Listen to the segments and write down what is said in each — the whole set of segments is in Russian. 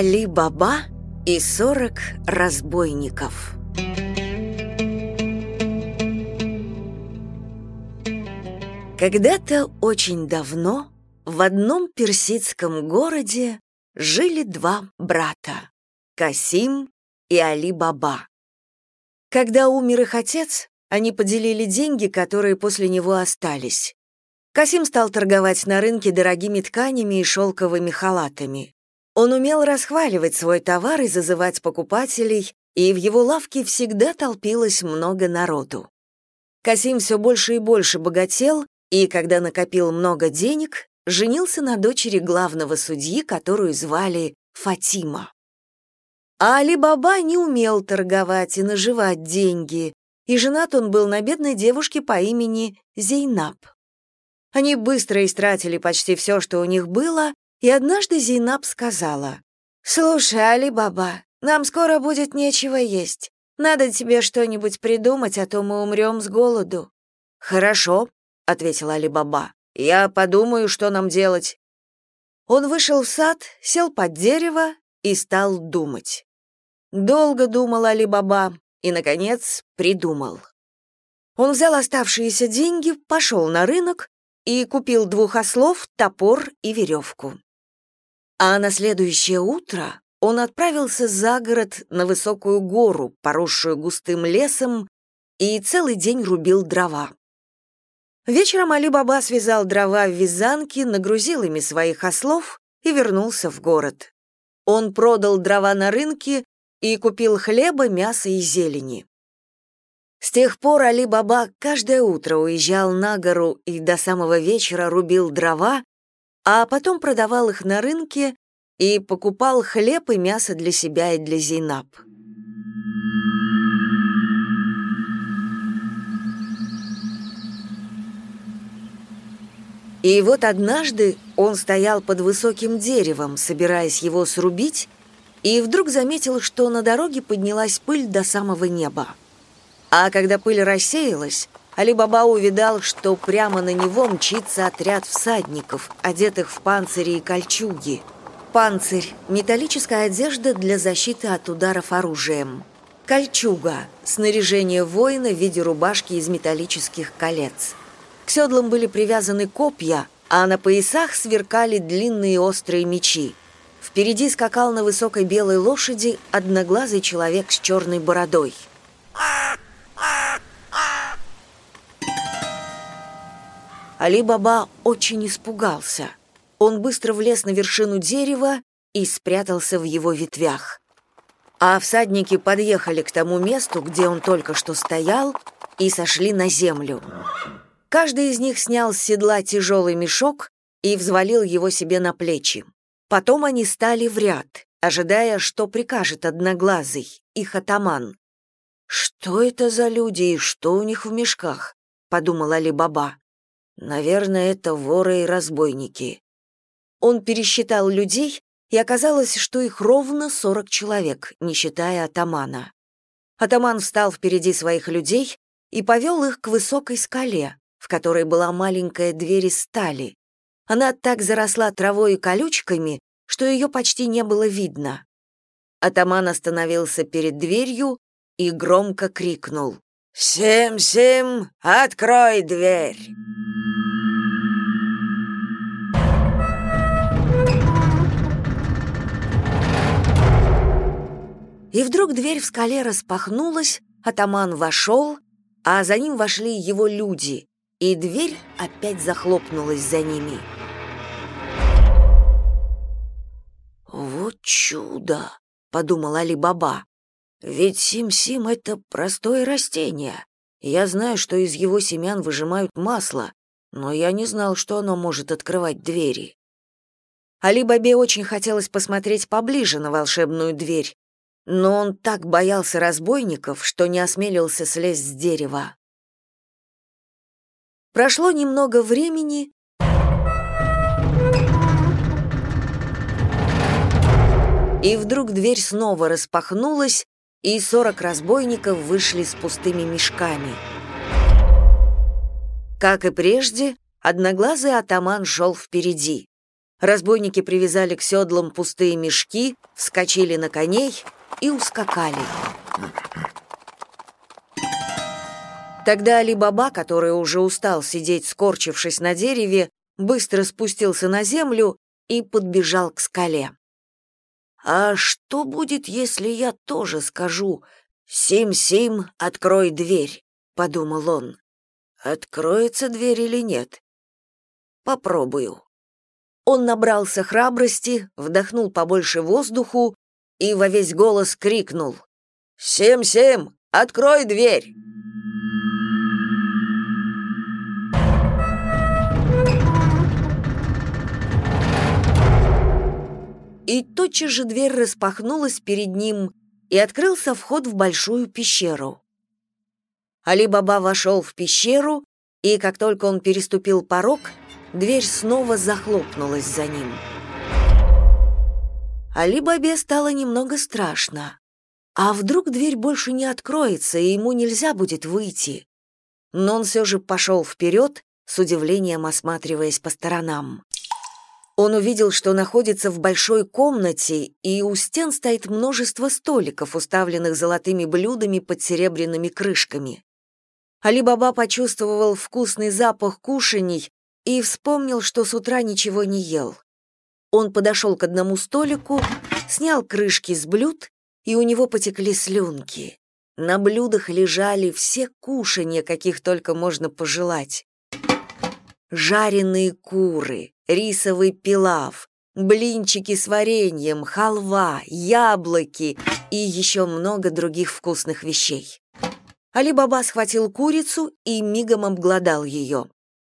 Али Баба и сорок разбойников. Когда-то очень давно в одном персидском городе жили два брата — Касим и Али Баба. Когда умер их отец, они поделили деньги, которые после него остались. Касим стал торговать на рынке дорогими тканями и шелковыми халатами. Он умел расхваливать свой товар и зазывать покупателей, и в его лавке всегда толпилось много народу. Касим все больше и больше богател, и, когда накопил много денег, женился на дочери главного судьи, которую звали Фатима. А Али-Баба не умел торговать и наживать деньги, и женат он был на бедной девушке по имени Зейнаб. Они быстро истратили почти все, что у них было, и однажды Зейнаб сказала, «Слушай, Али-Баба, нам скоро будет нечего есть. Надо тебе что-нибудь придумать, а то мы умрем с голоду». «Хорошо», — ответил Али-Баба. «Я подумаю, что нам делать». Он вышел в сад, сел под дерево и стал думать. Долго думал Али-Баба и, наконец, придумал. Он взял оставшиеся деньги, пошел на рынок и купил двух ослов, топор и веревку. А на следующее утро он отправился за город на высокую гору, поросшую густым лесом, и целый день рубил дрова. Вечером Али-Баба связал дрова в вязанке, нагрузил ими своих ослов и вернулся в город. Он продал дрова на рынке и купил хлеба, мяса и зелени. С тех пор Али-Баба каждое утро уезжал на гору и до самого вечера рубил дрова, а потом продавал их на рынке и покупал хлеб и мясо для себя и для Зейнаб. И вот однажды он стоял под высоким деревом, собираясь его срубить, и вдруг заметил, что на дороге поднялась пыль до самого неба. А когда пыль рассеялась, Али-Баба увидал, что прямо на него мчится отряд всадников, одетых в панцири и кольчуги. Панцирь – металлическая одежда для защиты от ударов оружием. Кольчуга – снаряжение воина в виде рубашки из металлических колец. К седлам были привязаны копья, а на поясах сверкали длинные острые мечи. Впереди скакал на высокой белой лошади одноглазый человек с черной бородой – Али-Баба очень испугался. Он быстро влез на вершину дерева и спрятался в его ветвях. А всадники подъехали к тому месту, где он только что стоял, и сошли на землю. Каждый из них снял с седла тяжелый мешок и взвалил его себе на плечи. Потом они стали в ряд, ожидая, что прикажет Одноглазый, их атаман. «Что это за люди и что у них в мешках?» — подумал Али-Баба. Наверное, это воры и разбойники. Он пересчитал людей, и оказалось, что их ровно сорок человек, не считая атамана. Атаман встал впереди своих людей и повел их к высокой скале, в которой была маленькая дверь из стали. Она так заросла травой и колючками, что ее почти не было видно. Атаман остановился перед дверью и громко крикнул. «Сим-Сим, открой дверь!» И вдруг дверь в скале распахнулась, атаман вошел, а за ним вошли его люди, и дверь опять захлопнулась за ними. «Вот чудо!» — подумал Али-Баба. «Ведь сим-сим — это простое растение. Я знаю, что из его семян выжимают масло, но я не знал, что оно может открывать двери». Али-Бабе очень хотелось посмотреть поближе на волшебную дверь, но он так боялся разбойников, что не осмелился слезть с дерева. Прошло немного времени, и вдруг дверь снова распахнулась, и сорок разбойников вышли с пустыми мешками. Как и прежде, одноглазый атаман шел впереди. Разбойники привязали к седлам пустые мешки, вскочили на коней и ускакали. Тогда Али-Баба, который уже устал сидеть, скорчившись на дереве, быстро спустился на землю и подбежал к скале. «А что будет, если я тоже скажу «Сим-Сим, открой дверь», — подумал он. «Откроется дверь или нет?» «Попробую». Он набрался храбрости, вдохнул побольше воздуху и во весь голос крикнул. «Сим-Сим, открой дверь!» И тотчас же дверь распахнулась перед ним, и открылся вход в большую пещеру. Али-Баба вошел в пещеру, и как только он переступил порог, дверь снова захлопнулась за ним. Али-Бабе стало немного страшно. А вдруг дверь больше не откроется, и ему нельзя будет выйти? Но он все же пошел вперед, с удивлением осматриваясь по сторонам. Он увидел, что находится в большой комнате, и у стен стоит множество столиков, уставленных золотыми блюдами под серебряными крышками. Али-Баба почувствовал вкусный запах кушаний и вспомнил, что с утра ничего не ел. Он подошел к одному столику, снял крышки с блюд, и у него потекли слюнки. На блюдах лежали все кушанья, каких только можно пожелать. Жареные куры, рисовый пилав, блинчики с вареньем, халва, яблоки и еще много других вкусных вещей. Али-Баба схватил курицу и мигом обглодал ее.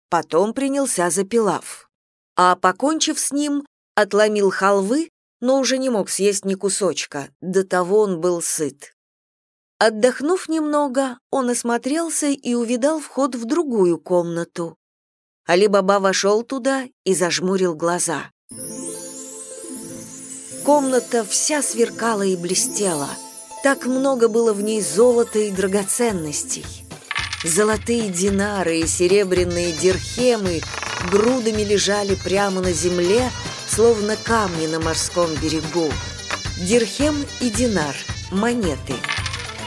Потом принялся за пилав. А, покончив с ним, отломил халвы, но уже не мог съесть ни кусочка, до того он был сыт. Отдохнув немного, он осмотрелся и увидал вход в другую комнату. Али-Баба вошел туда и зажмурил глаза. Комната вся сверкала и блестела. Так много было в ней золота и драгоценностей. Золотые динары и серебряные дирхемы грудами лежали прямо на земле, словно камни на морском берегу. Дирхем и динар – монеты.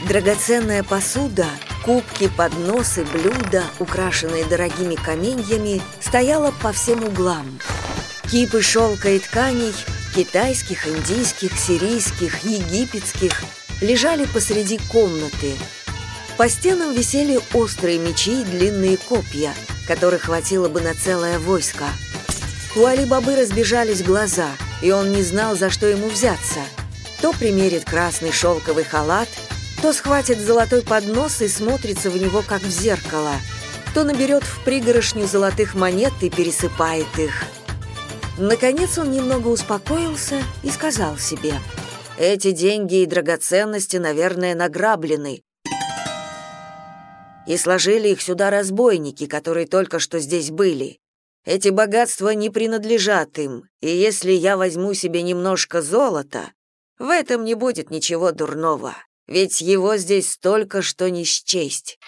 Драгоценная посуда – Кубки, подносы, блюда, украшенные дорогими каменьями, стояла по всем углам. Кипы шелка и тканей, китайских, индийских, сирийских, египетских, лежали посреди комнаты. По стенам висели острые мечи и длинные копья, которых хватило бы на целое войско. У Али-Бабы разбежались глаза, и он не знал, за что ему взяться. То примерит красный шелковый халат – то схватит золотой поднос и смотрится в него, как в зеркало, то наберет в пригорошню золотых монет и пересыпает их. Наконец он немного успокоился и сказал себе, «Эти деньги и драгоценности, наверное, награблены, и сложили их сюда разбойники, которые только что здесь были. Эти богатства не принадлежат им, и если я возьму себе немножко золота, в этом не будет ничего дурного ведь его здесь столько, что не счесть.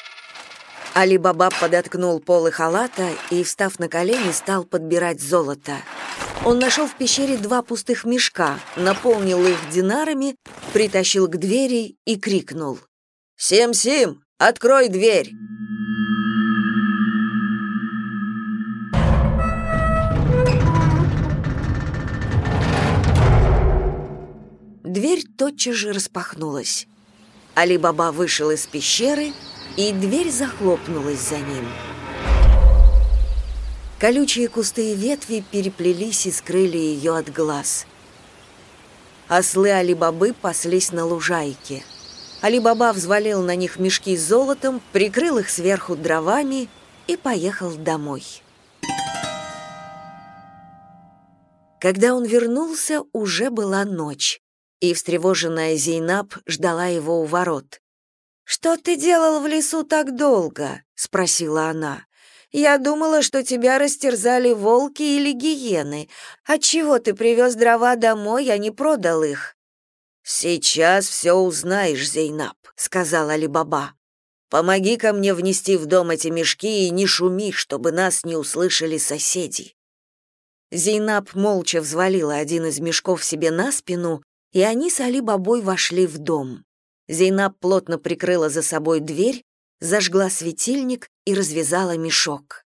Али-Баба подоткнул полы халата и, встав на колени, стал подбирать золото. Он нашел в пещере два пустых мешка, наполнил их динарами, притащил к двери и крикнул. «Сим-Сим, открой дверь!» Дверь тотчас же распахнулась. Али-Баба вышел из пещеры, и дверь захлопнулась за ним. Колючие кусты и ветви переплелись и скрыли ее от глаз. Ослы Али-Бабы паслись на лужайке. Али-Баба взвалил на них мешки с золотом, прикрыл их сверху дровами и поехал домой. Когда он вернулся, уже была ночь и встревоженная Зейнаб ждала его у ворот. «Что ты делал в лесу так долго?» — спросила она. «Я думала, что тебя растерзали волки или гиены. Отчего ты привез дрова домой, а не продал их? «Сейчас все узнаешь, Зейнаб», — сказала Али-Баба. «Помоги ко мне внести в дом эти мешки и не шуми, чтобы нас не услышали соседи». Зейнаб молча взвалила один из мешков себе на спину, и они с Али-Бабой вошли в дом. Зейнаб плотно прикрыла за собой дверь, зажгла светильник и развязала мешок.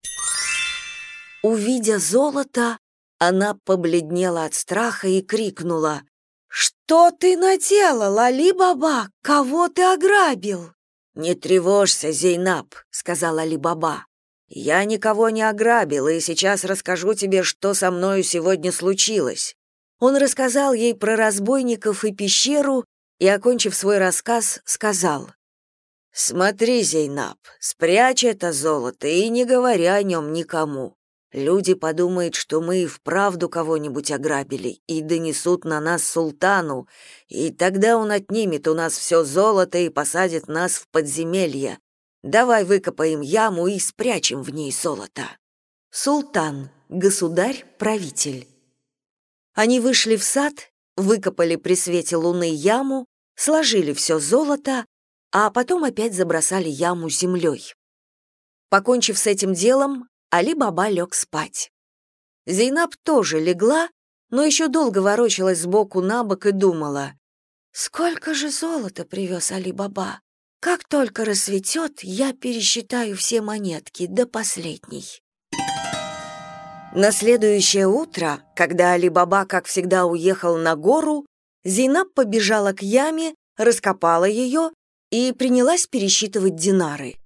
Увидя золото, она побледнела от страха и крикнула. «Что ты наделал, Али-Баба? Кого ты ограбил?» «Не тревожься, Зейнаб», — сказала Али-Баба. «Я никого не ограбил, и сейчас расскажу тебе, что со мною сегодня случилось». Он рассказал ей про разбойников и пещеру и, окончив свой рассказ, сказал. «Смотри, Зейнаб, спрячь это золото и не говори о нем никому. Люди подумают, что мы и вправду кого-нибудь ограбили и донесут на нас султану, и тогда он отнимет у нас все золото и посадит нас в подземелье. Давай выкопаем яму и спрячем в ней золото». Султан, государь, правитель. Они вышли в сад, выкопали при свете луны яму, сложили все золото, а потом опять забросали яму землей. Покончив с этим делом, Али-Баба лег спать. Зейнаб тоже легла, но еще долго ворочалась сбоку на бок и думала, «Сколько же золота привез Али-Баба? Как только рассветет, я пересчитаю все монетки до последней». На следующее утро, когда Али-Баба, как всегда, уехал на гору, Зейнаб побежала к яме, раскопала ее и принялась пересчитывать динары.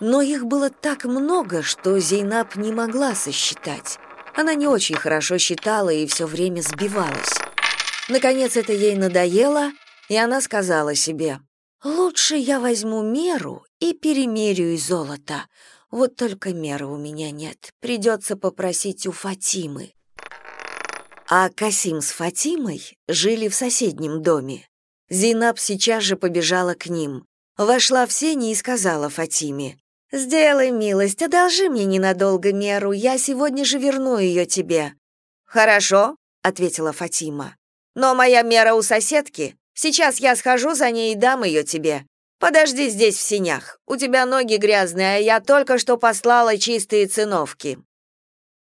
Но их было так много, что Зейнаб не могла сосчитать. Она не очень хорошо считала и все время сбивалась. Наконец это ей надоело, и она сказала себе, «Лучше я возьму меру и перемерю из золота. Вот только меры у меня нет. Придется попросить у Фатимы. А Касим с Фатимой жили в соседнем доме. Зинаб сейчас же побежала к ним. Вошла в сени и сказала Фатиме, «Сделай милость, одолжи мне ненадолго меру, я сегодня же верну ее тебе». «Хорошо», — ответила Фатима. «Но моя мера у соседки. Сейчас я схожу за ней и дам ее тебе. Подожди здесь в синях. У тебя ноги грязные, а я только что послала чистые циновки.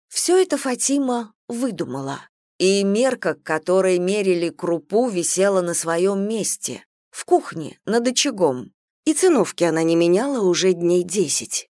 Все это Фатима выдумала. И мерка, которой мерили крупу, висела на своем месте, в кухне, над очагом. И циновки она не меняла уже дней десять.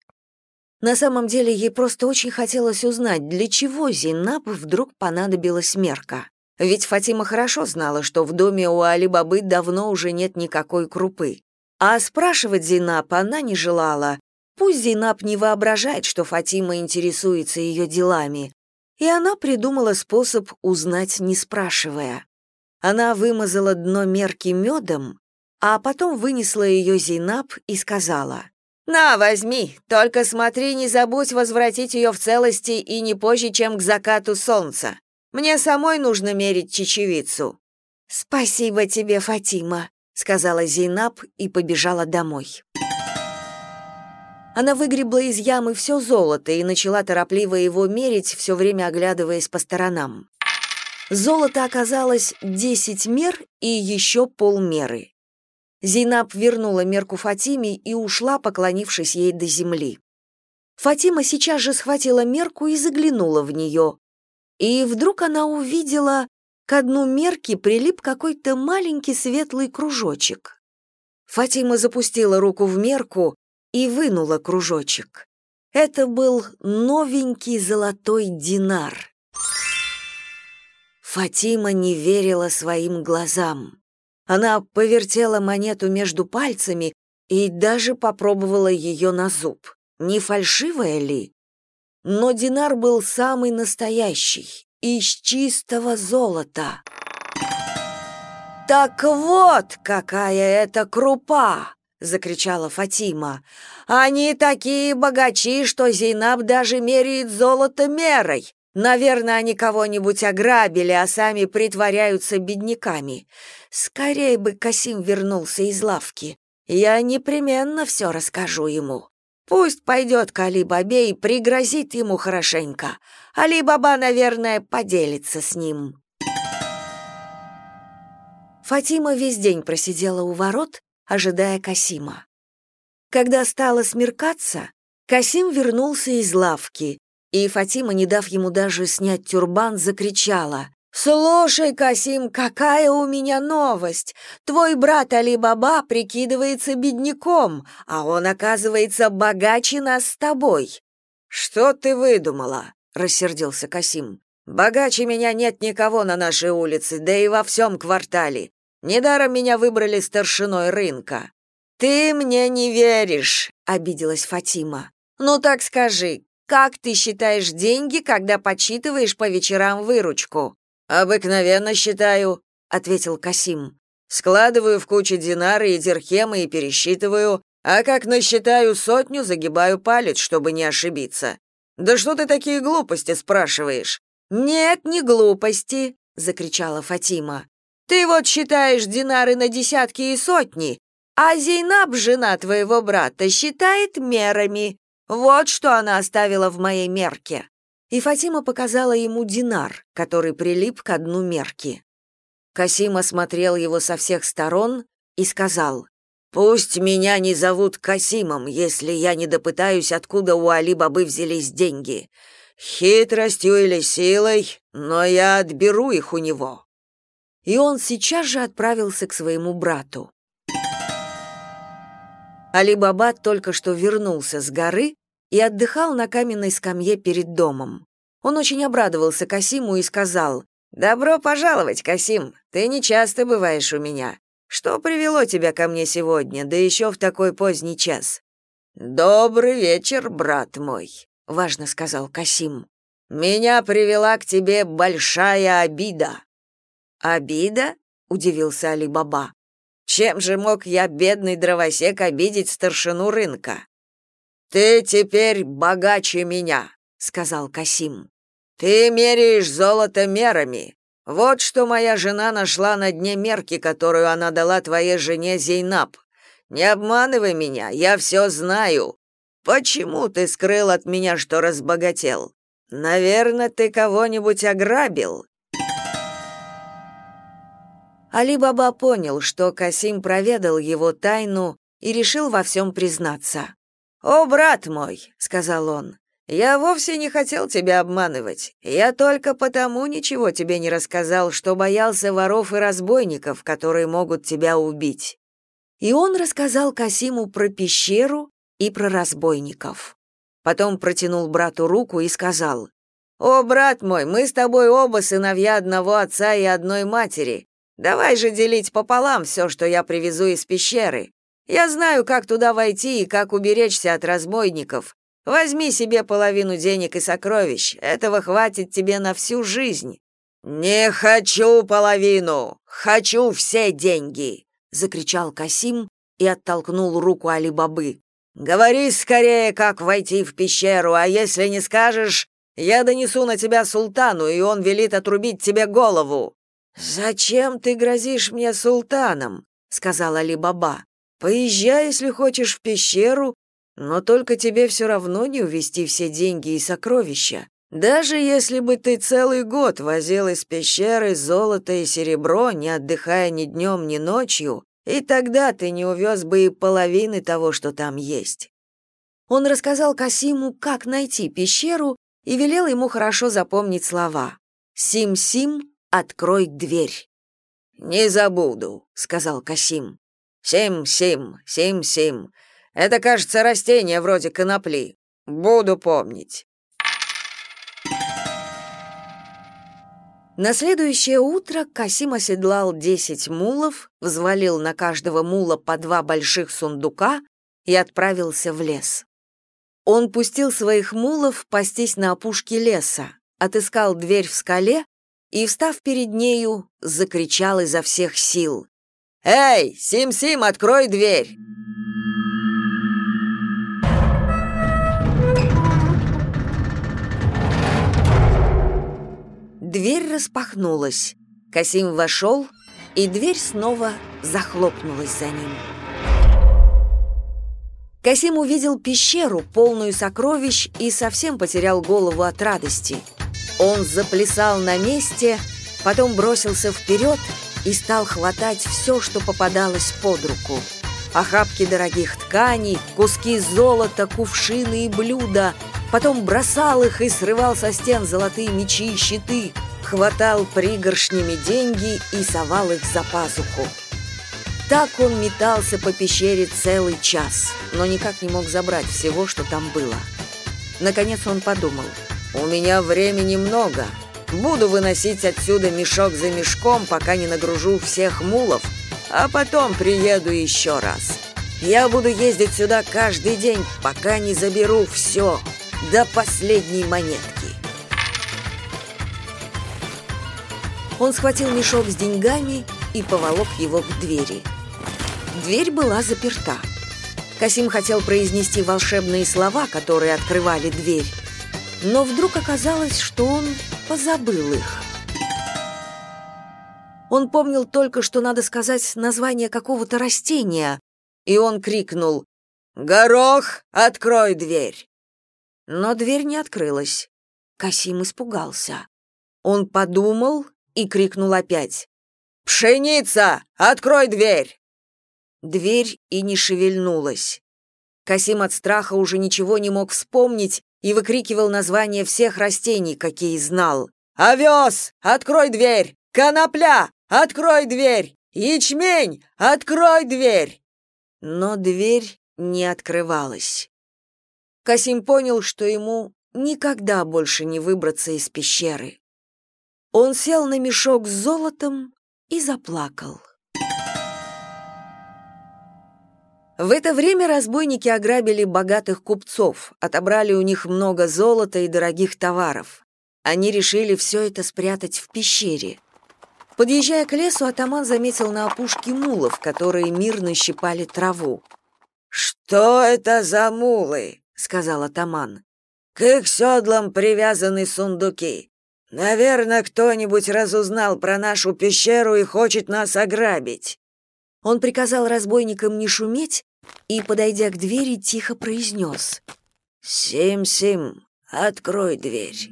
На самом деле ей просто очень хотелось узнать, для чего Зинаб вдруг понадобилась мерка. Ведь Фатима хорошо знала, что в доме у Али-Бабы давно уже нет никакой крупы. А спрашивать Зейнаб она не желала. Пусть Зейнаб не воображает, что Фатима интересуется ее делами. И она придумала способ узнать, не спрашивая. Она вымазала дно мерки медом, а потом вынесла ее Зейнаб и сказала, «На, возьми, только смотри, не забудь возвратить ее в целости и не позже, чем к закату солнца. Мне самой нужно мерить чечевицу». «Спасибо тебе, Фатима», — сказала Зейнаб и побежала домой. Она выгребла из ямы все золото и начала торопливо его мерить, все время оглядываясь по сторонам. Золото оказалось 10 мер и еще полмеры. Зейнаб вернула мерку Фатиме и ушла, поклонившись ей до земли. Фатима сейчас же схватила мерку и заглянула в нее. И вдруг она увидела к дну мерки прилип какой-то маленький светлый кружочек. Фатима запустила руку в мерку и вынула кружочек. Это был новенький золотой динар. Фатима не верила своим глазам. Она повертела монету между пальцами и даже попробовала ее на зуб. Не фальшивая ли? Но динар был самый настоящий, из чистого золота. «Так вот, какая это крупа!» — закричала Фатима. «Они такие богачи, что Зейнаб даже меряет золото мерой. Наверное, они кого-нибудь ограбили, а сами притворяются бедняками. Скорей бы Касим вернулся из лавки. Я непременно все расскажу ему. Пусть пойдет к Али-Бабе и пригрозит ему хорошенько. Али-Баба, наверное, поделится с ним. Фатима весь день просидела у ворот, ожидая Касима. Когда стало смеркаться, Касим вернулся из лавки, и Фатима, не дав ему даже снять тюрбан, закричала. «Слушай, Касим, какая у меня новость! Твой брат Али-Баба прикидывается бедняком, а он, оказывается, богаче нас с тобой». «Что ты выдумала?» — рассердился Касим. «Богаче меня нет никого на нашей улице, да и во всем квартале. Недаром меня выбрали старшиной рынка». «Ты мне не веришь», — обиделась Фатима. «Ну так скажи, как ты считаешь деньги, когда подсчитываешь по вечерам выручку?» «Обыкновенно считаю», — ответил Касим. «Складываю в кучу динары и дирхемы и пересчитываю, а как насчитаю сотню, загибаю палец, чтобы не ошибиться. Да что ты такие глупости спрашиваешь?» «Нет, не глупости», — закричала Фатима. «Ты вот считаешь динары на десятки и сотни, а Зейнаб, жена твоего брата, считает мерами. Вот что она оставила в моей мерке и Фатима показала ему динар, который прилип к дну мерки. Касим осмотрел его со всех сторон и сказал, «Пусть меня не зовут Касимом, если я не допытаюсь, откуда у Али-Бабы взялись деньги. Хитростью или силой, но я отберу их у него». И он сейчас же отправился к своему брату. Али-Баба только что вернулся с горы и отдыхал на каменной скамье перед домом. Он очень обрадовался Касиму и сказал, «Добро пожаловать, Касим, ты не часто бываешь у меня. Что привело тебя ко мне сегодня, да еще в такой поздний час?» «Добрый вечер, брат мой», — важно сказал Касим. «Меня привела к тебе большая обида». «Обида?» — удивился Али-Баба. «Чем же мог я, бедный дровосек, обидеть старшину рынка?» «Ты теперь богаче меня», — сказал Касим. «Ты меряешь золото мерами. Вот что моя жена нашла на дне мерки, которую она дала твоей жене Зейнаб. Не обманывай меня, я все знаю. Почему ты скрыл от меня, что разбогател? Наверное, ты кого-нибудь ограбил». Али-Баба понял, что Касим проведал его тайну и решил во всем признаться. «О, брат мой», — сказал он, — «я вовсе не хотел тебя обманывать. Я только потому ничего тебе не рассказал, что боялся воров и разбойников, которые могут тебя убить». И он рассказал Касиму про пещеру и про разбойников. Потом протянул брату руку и сказал, «О, брат мой, мы с тобой оба сыновья одного отца и одной матери. Давай же делить пополам все, что я привезу из пещеры. Я знаю, как туда войти и как уберечься от разбойников. Возьми себе половину денег и сокровищ. Этого хватит тебе на всю жизнь. Не хочу половину, хочу все деньги, закричал Касим и оттолкнул руку Али-Бабы. Говори скорее, как войти в пещеру, а если не скажешь, я донесу на тебя султану, и он велит отрубить тебе голову. Зачем ты грозишь мне султаном? сказал Али-Баба. Поезжай, если хочешь, в пещеру, но только тебе все равно не увести все деньги и сокровища. Даже если бы ты целый год возил из пещеры золото и серебро, не отдыхая ни днем, ни ночью, и тогда ты не увез бы и половины того, что там есть. Он рассказал Касиму, как найти пещеру, и велел ему хорошо запомнить слова. «Сим-сим, открой дверь». «Не забуду», — сказал Касим. Сим-сим, сим-сим. Это, кажется, растение вроде конопли. Буду помнить. На следующее утро Касим оседлал десять мулов, взвалил на каждого мула по два больших сундука и отправился в лес. Он пустил своих мулов пастись на опушке леса, отыскал дверь в скале и, встав перед нею, закричал изо всех сил. «Эй, Сим-Сим, открой дверь!» Дверь распахнулась. Касим вошел, и дверь снова захлопнулась за ним. Касим увидел пещеру, полную сокровищ, и совсем потерял голову от радости. Он заплясал на месте, потом бросился вперед и стал хватать все, что попадалось под руку. Охапки дорогих тканей, куски золота, кувшины и блюда. Потом бросал их и срывал со стен золотые мечи и щиты, хватал пригоршнями деньги и совал их за пазуху. Так он метался по пещере целый час, но никак не мог забрать всего, что там было. Наконец он подумал, «У меня времени много. Буду выносить отсюда мешок за мешком, пока не нагружу всех мулов, а потом приеду еще раз. Я буду ездить сюда каждый день, пока не заберу все, до последней монетки». Он схватил мешок с деньгами и поволок его к двери. Дверь была заперта. Касим хотел произнести волшебные слова, которые открывали дверь, но вдруг оказалось, что он позабыл их. Он помнил только, что надо сказать название какого-то растения, и он крикнул «Горох, открой дверь!». Но дверь не открылась. Касим испугался. Он подумал и крикнул опять «Пшеница, открой дверь!». Дверь и не шевельнулась. Касим от страха уже ничего не мог вспомнить и выкрикивал названия всех растений, какие знал. «Овес! Открой дверь! Конопля! Открой дверь! Ячмень! Открой дверь!» Но дверь не открывалась. Касим понял, что ему никогда больше не выбраться из пещеры. Он сел на мешок с золотом и заплакал. В это время разбойники ограбили богатых купцов, отобрали у них много золота и дорогих товаров. Они решили все это спрятать в пещере. Подъезжая к лесу, атаман заметил на опушке мулов, которые мирно щипали траву. «Что это за мулы?» — сказал атаман. «К их седлам привязаны сундуки. Наверное, кто-нибудь разузнал про нашу пещеру и хочет нас ограбить. Он приказал разбойникам не шуметь и, подойдя к двери, тихо произнес. «Сим-Сим, открой дверь».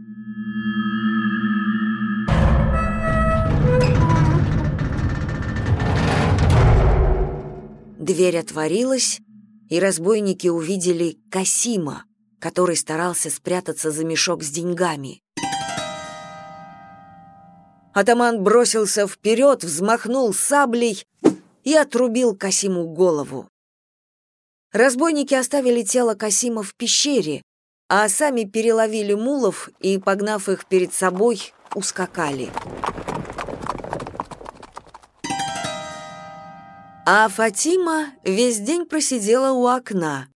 Дверь отворилась, и разбойники увидели Касима, который старался спрятаться за мешок с деньгами. Атаман бросился вперед, взмахнул саблей и отрубил Касиму голову. Разбойники оставили тело Касима в пещере, а сами переловили мулов и, погнав их перед собой, ускакали. А Фатима весь день просидела у окна.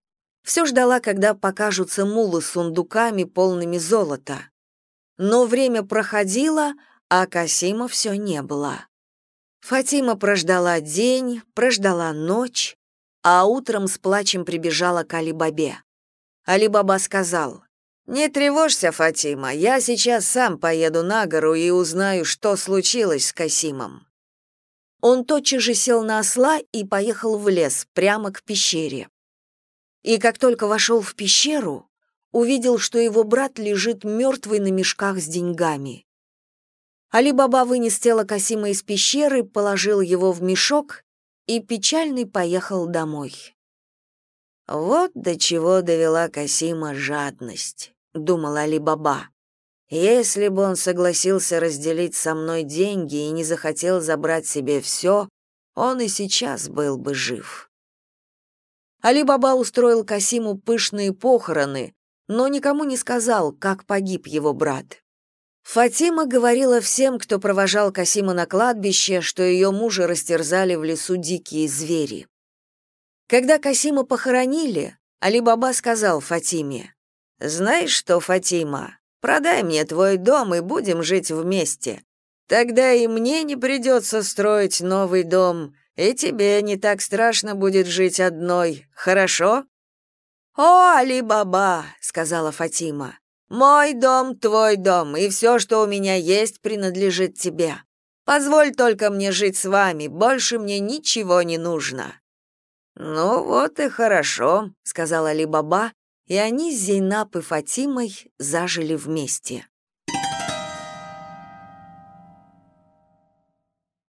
Все ждала, когда покажутся мулы с сундуками, полными золота. Но время проходило, а Касима все не было. Фатима прождала день, прождала ночь, а утром с плачем прибежала к Али-Бабе. Али-Баба сказал, «Не тревожься, Фатима, я сейчас сам поеду на гору и узнаю, что случилось с Касимом». Он тотчас же сел на осла и поехал в лес, прямо к пещере. И как только вошел в пещеру, увидел, что его брат лежит мертвый на мешках с деньгами. Али-Баба вынес тело Касима из пещеры, положил его в мешок и печальный поехал домой. «Вот до чего довела Касима жадность», — думал Али-Баба. «Если бы он согласился разделить со мной деньги и не захотел забрать себе все, он и сейчас был бы жив». Али-Баба устроил Касиму пышные похороны, но никому не сказал, как погиб его брат. Фатима говорила всем, кто провожал Касима на кладбище, что ее мужа растерзали в лесу дикие звери. Когда Касима похоронили, Али-Баба сказал Фатиме, «Знаешь что, Фатима, продай мне твой дом и будем жить вместе. Тогда и мне не придется строить новый дом, и тебе не так страшно будет жить одной, хорошо?» «О, Али-Баба», — сказала Фатима, мой дом, твой дом, и все, что у меня есть, принадлежит тебе. Позволь только мне жить с вами, больше мне ничего не нужно». «Ну вот и хорошо», — сказала Али-Баба, и они с Зейнаб и Фатимой зажили вместе.